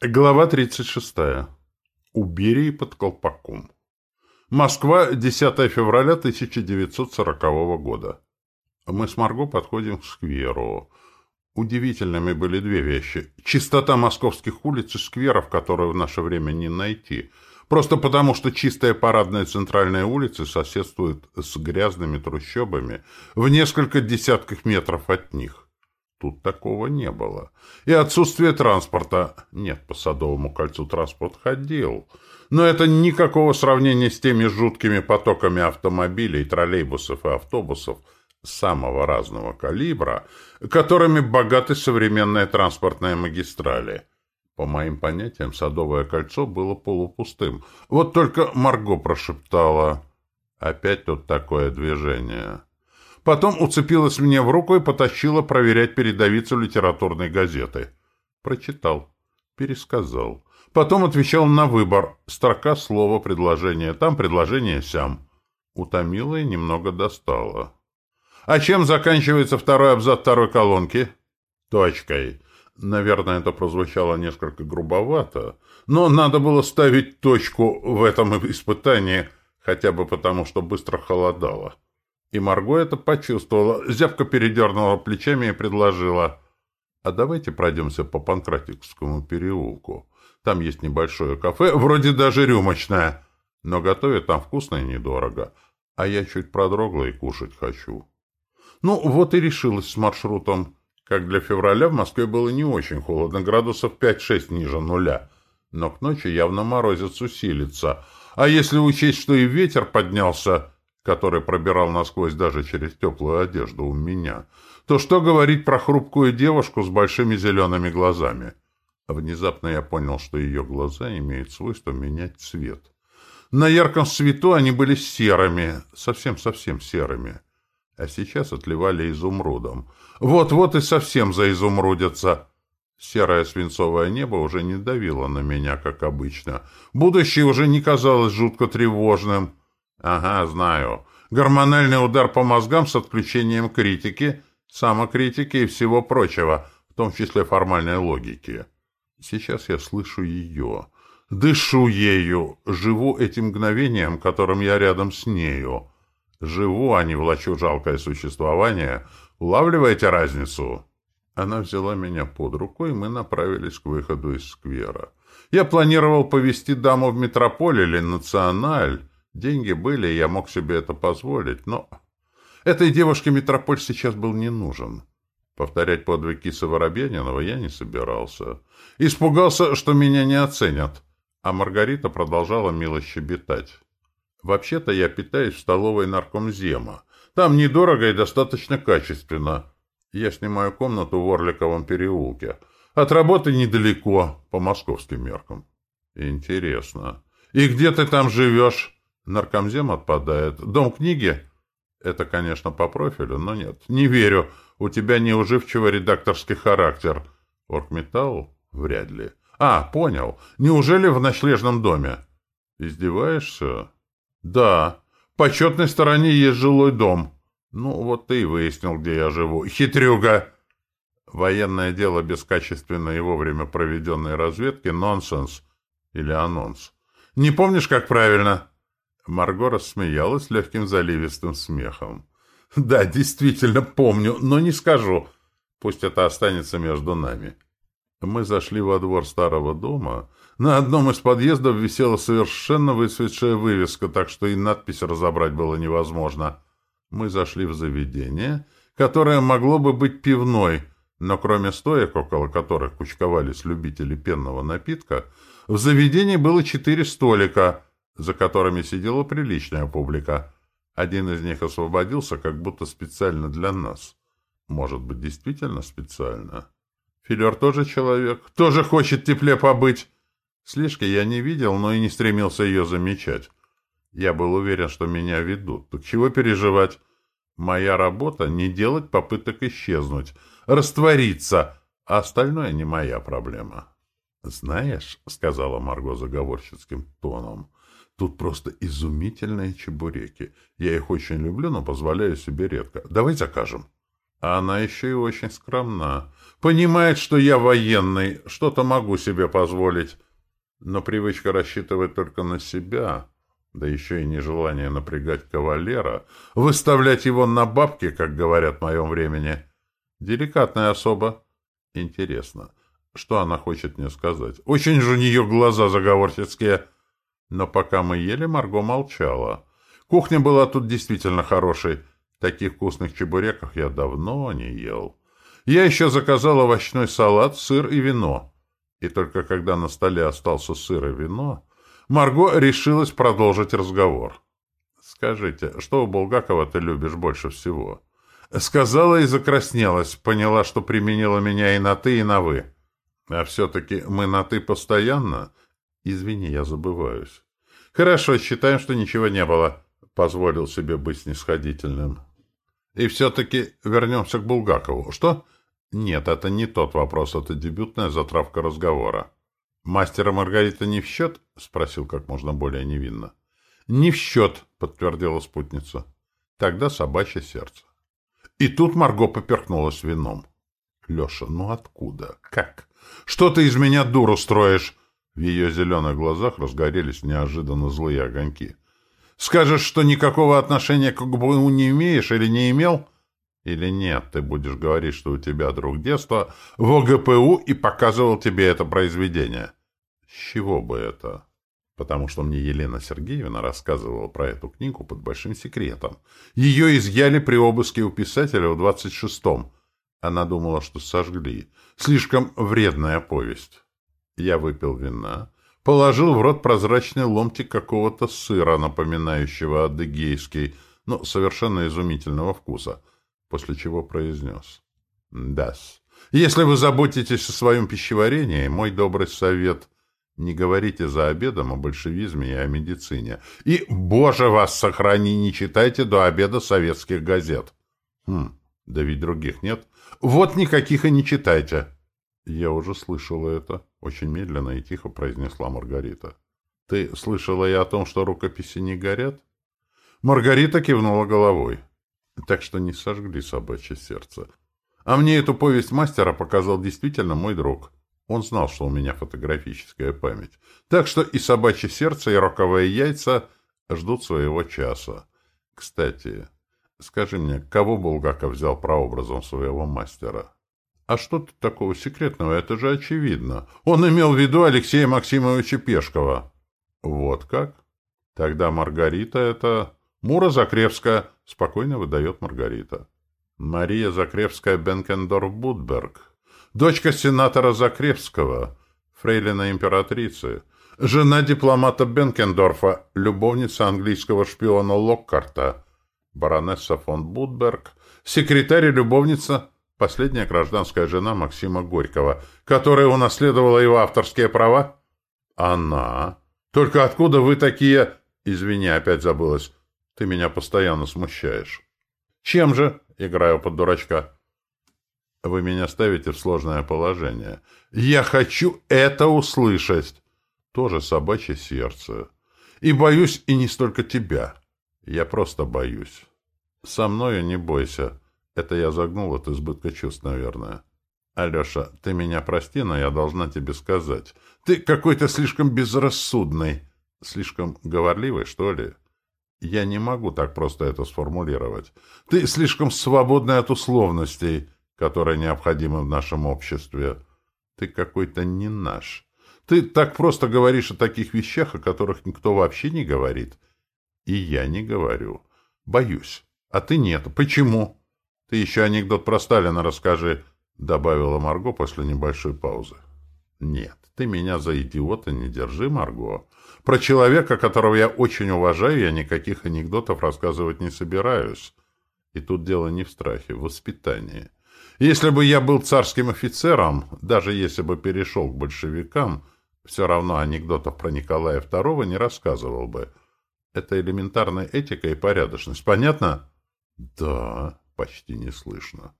Глава 36. У Берии под колпаком. Москва, 10 февраля 1940 года. Мы с Марго подходим к скверу. Удивительными были две вещи. Чистота московских улиц и скверов, которую в наше время не найти. Просто потому, что чистые парадные центральные улицы соседствуют с грязными трущобами в несколько десятков метров от них. Тут такого не было. И отсутствие транспорта. Нет, по Садовому кольцу транспорт ходил. Но это никакого сравнения с теми жуткими потоками автомобилей, троллейбусов и автобусов самого разного калибра, которыми богаты современные транспортные магистрали. По моим понятиям, Садовое кольцо было полупустым. Вот только Марго прошептала. Опять тут такое движение. Потом уцепилась мне в руку и потащила проверять передовицу литературной газеты. Прочитал. Пересказал. Потом отвечал на выбор. Строка, слово, предложение. Там предложение сям. Утомила и немного достала. А чем заканчивается второй абзац второй колонки? Точкой. Наверное, это прозвучало несколько грубовато, но надо было ставить точку в этом испытании, хотя бы потому, что быстро холодало. И Марго это почувствовала. Зябка передернула плечами и предложила. «А давайте пройдемся по Панкратикскому переулку. Там есть небольшое кафе, вроде даже рюмочное. Но готовят там вкусно и недорого. А я чуть продрогла и кушать хочу». Ну, вот и решилась с маршрутом. Как для февраля в Москве было не очень холодно, градусов 5-6 ниже нуля. Но к ночи явно морозец усилится. А если учесть, что и ветер поднялся который пробирал насквозь даже через теплую одежду у меня, то что говорить про хрупкую девушку с большими зелеными глазами? Внезапно я понял, что ее глаза имеют свойство менять цвет. На ярком свету они были серыми, совсем-совсем серыми, а сейчас отливали изумрудом. Вот-вот и совсем заизумрудятся. Серое свинцовое небо уже не давило на меня, как обычно. Будущее уже не казалось жутко тревожным. Ага, знаю. Гормональный удар по мозгам с отключением критики, самокритики и всего прочего, в том числе формальной логики. Сейчас я слышу ее, дышу ею, живу этим мгновением, которым я рядом с нею. Живу, а не влачу жалкое существование. Улавливаете разницу? Она взяла меня под руку, и мы направились к выходу из сквера. Я планировал повести даму в метрополь или националь, Деньги были, я мог себе это позволить, но... Этой девушке Метрополь сейчас был не нужен. Повторять подвиг Киса Воробьянинова я не собирался. Испугался, что меня не оценят. А Маргарита продолжала мило щебетать. Вообще-то я питаюсь в столовой наркомзема. Там недорого и достаточно качественно. Я снимаю комнату в Орликовом переулке. От работы недалеко, по московским меркам. Интересно. И где ты там живешь? Наркомзем отпадает. Дом книги? Это, конечно, по профилю, но нет. Не верю. У тебя неуживчивый редакторский характер. Оргметалл? Вряд ли. А, понял. Неужели в ночлежном доме? Издеваешься? Да. По почетной стороне есть жилой дом. Ну, вот ты и выяснил, где я живу. Хитрюга! Военное дело без качественной и вовремя проведенной разведки — нонсенс или анонс. Не помнишь, как правильно? Марго рассмеялась легким заливистым смехом. «Да, действительно помню, но не скажу. Пусть это останется между нами». Мы зашли во двор старого дома. На одном из подъездов висела совершенно выцветшая вывеска, так что и надпись разобрать было невозможно. Мы зашли в заведение, которое могло бы быть пивной, но кроме стоек, около которых кучковались любители пенного напитка, в заведении было четыре столика — за которыми сидела приличная публика. Один из них освободился как будто специально для нас. Может быть, действительно специально? Филер тоже человек, тоже хочет тепле побыть. Слишком я не видел, но и не стремился ее замечать. Я был уверен, что меня ведут. Так чего переживать? Моя работа — не делать попыток исчезнуть, раствориться, а остальное не моя проблема. — Знаешь, — сказала Марго заговорщицким тоном, Тут просто изумительные чебуреки. Я их очень люблю, но позволяю себе редко. Давай закажем. А она еще и очень скромна. Понимает, что я военный, что-то могу себе позволить. Но привычка рассчитывать только на себя, да еще и нежелание напрягать кавалера, выставлять его на бабки, как говорят в моем времени. Деликатная особа. Интересно, что она хочет мне сказать? Очень же у нее глаза заговорческие. Но пока мы ели, Марго молчала. Кухня была тут действительно хорошей. Таких вкусных чебуреков я давно не ел. Я еще заказал овощной салат, сыр и вино. И только когда на столе остался сыр и вино, Марго решилась продолжить разговор. «Скажите, что у Булгакова ты любишь больше всего?» Сказала и закраснелась, поняла, что применила меня и на «ты», и на «вы». «А все-таки мы на «ты» постоянно?» «Извини, я забываюсь». «Хорошо, считаем, что ничего не было», — позволил себе быть снисходительным. «И все-таки вернемся к Булгакову. Что?» Нет, это не тот вопрос, это дебютная затравка разговора. «Мастера Маргарита не в счет?» — спросил как можно более невинно. «Не в счет», — подтвердила спутница. «Тогда собачье сердце». И тут Марго поперхнулась вином. «Леша, ну откуда? Как? Что ты из меня дуру строишь?» В ее зеленых глазах разгорелись неожиданно злые огоньки. «Скажешь, что никакого отношения к ГБУ не имеешь или не имел?» Или нет, ты будешь говорить, что у тебя друг детства в ОГПУ и показывал тебе это произведение. С чего бы это? Потому что мне Елена Сергеевна рассказывала про эту книгу под большим секретом. Ее изъяли при обыске у писателя в 26-м. Она думала, что сожгли. Слишком вредная повесть. Я выпил вина, положил в рот прозрачный ломтик какого-то сыра, напоминающего адыгейский, но совершенно изумительного вкуса — после чего произнес. «Дас, если вы заботитесь о своем пищеварении, мой добрый совет — не говорите за обедом о большевизме и о медицине. И, боже вас сохрани, не читайте до обеда советских газет». «Хм, да ведь других нет. Вот никаких и не читайте». «Я уже слышала это», — очень медленно и тихо произнесла Маргарита. «Ты слышала и о том, что рукописи не горят?» Маргарита кивнула головой. Так что не сожгли собачье сердце. А мне эту повесть мастера показал действительно мой друг. Он знал, что у меня фотографическая память. Так что и собачье сердце, и роковые яйца ждут своего часа. Кстати, скажи мне, кого Булгаков взял прообразом своего мастера? А что тут такого секретного? Это же очевидно. Он имел в виду Алексея Максимовича Пешкова. Вот как? Тогда Маргарита — это... Мура Закревская, спокойно выдает Маргарита. Мария Закревская Бенкендорф-Будберг, дочка сенатора Закревского, фрейлина императрицы, жена дипломата Бенкендорфа, любовница английского шпиона Локкарта, баронесса фон Будберг, секретарь и любовница, последняя гражданская жена Максима Горького, которая унаследовала его авторские права? Она? Только откуда вы такие... Извини, опять забылась. Ты меня постоянно смущаешь. Чем же? Играю под дурачка. Вы меня ставите в сложное положение. Я хочу это услышать. Тоже собачье сердце. И боюсь, и не столько тебя. Я просто боюсь. Со мною не бойся. Это я загнул от избытка чувств, наверное. Алеша, ты меня прости, но я должна тебе сказать. Ты какой-то слишком безрассудный. Слишком говорливый, что ли? Я не могу так просто это сформулировать. Ты слишком свободный от условностей, которые необходимы в нашем обществе. Ты какой-то не наш. Ты так просто говоришь о таких вещах, о которых никто вообще не говорит. И я не говорю. Боюсь. А ты нет. Почему? Ты еще анекдот про Сталина расскажи, добавила Марго после небольшой паузы. Нет, ты меня за идиота не держи, Марго. Про человека, которого я очень уважаю, я никаких анекдотов рассказывать не собираюсь. И тут дело не в страхе, в воспитании. Если бы я был царским офицером, даже если бы перешел к большевикам, все равно анекдотов про Николая II не рассказывал бы. Это элементарная этика и порядочность. Понятно? Да, почти не слышно.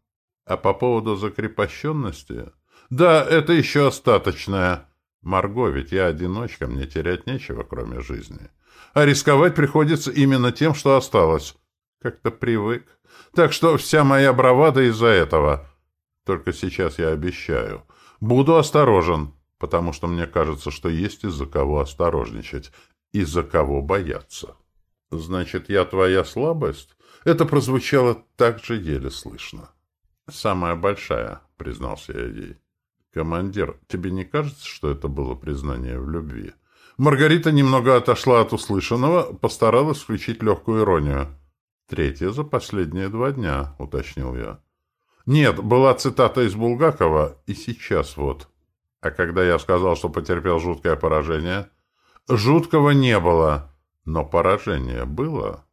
А по поводу закрепощенности... Да, это еще остаточное. Марго, ведь я одиночка, мне терять нечего, кроме жизни. А рисковать приходится именно тем, что осталось. Как-то привык. Так что вся моя бравада из-за этого. Только сейчас я обещаю. Буду осторожен, потому что мне кажется, что есть из-за кого осторожничать, из-за кого бояться. Значит, я твоя слабость? Это прозвучало так же еле слышно. Самая большая, признался я ей. Командир, тебе не кажется, что это было признание в любви? Маргарита немного отошла от услышанного, постаралась включить легкую иронию. Третья за последние два дня, уточнил я. Нет, была цитата из Булгакова, и сейчас вот. А когда я сказал, что потерпел жуткое поражение? Жуткого не было, но поражение было.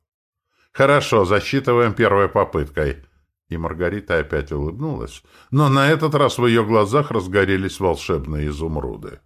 Хорошо, засчитываем первой попыткой. И Маргарита опять улыбнулась, но на этот раз в ее глазах разгорелись волшебные изумруды.